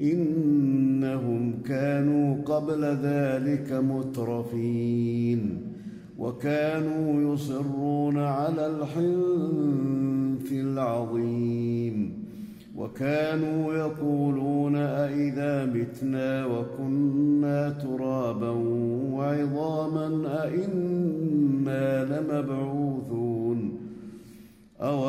إنهم كانوا قبل ذلك مترفين وكانوا يصرون على الحنث العظيم وكانوا يقولون أإذا متنا وكنا ترابا وعظاما أإنا لمبعوثون أو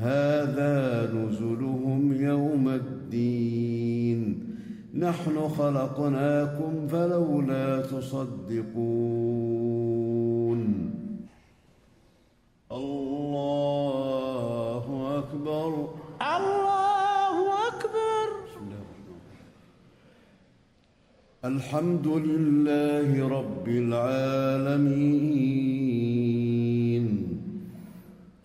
هذا نزلهم يوم الدين. نحن خلقناكم فلولا تصدقون. الله أكبر. الله أكبر. الحمد لله رب العالمين.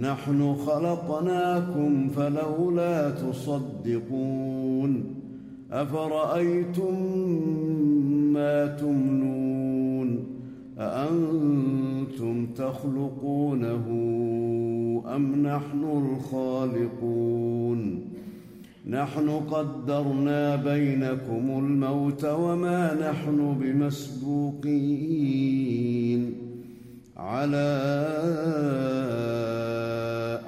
نحن خلقناكم فلولا تصدقون أفرأيتم ما تمنون أأنتم تخلقونه أم نحن الخالقون نحن قدرنا بينكم الموت وما نحن بمسبوقين على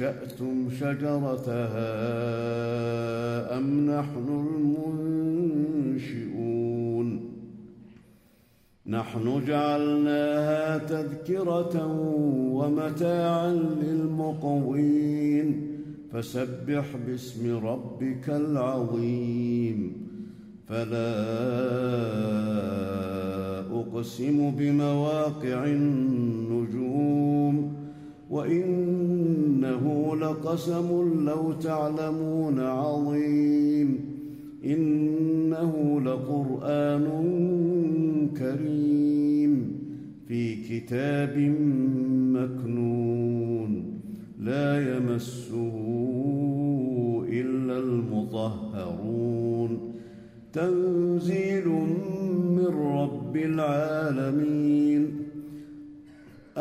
أنشأتم شجرتها أم نحن المنشئون؟ نحن جعلناها تذكرة ومتاعا للمقوين. فسبح باسم ربك العظيم. فلا أقسم بمواقع النجوم. وإنه لقسم لو تعلمون عظيم. إنه لقرآن كريم في كتاب مكنون. لا يمسه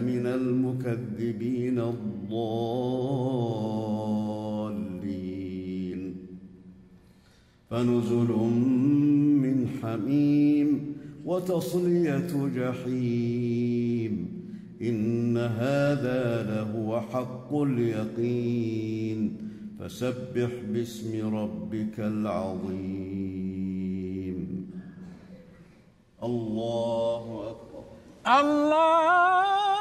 من المكذبين الضالين. فنزل من حميم وتصلية جحيم. إن هذا لهو حق اليقين. فسبح باسم ربك العظيم. الله أكبر. الله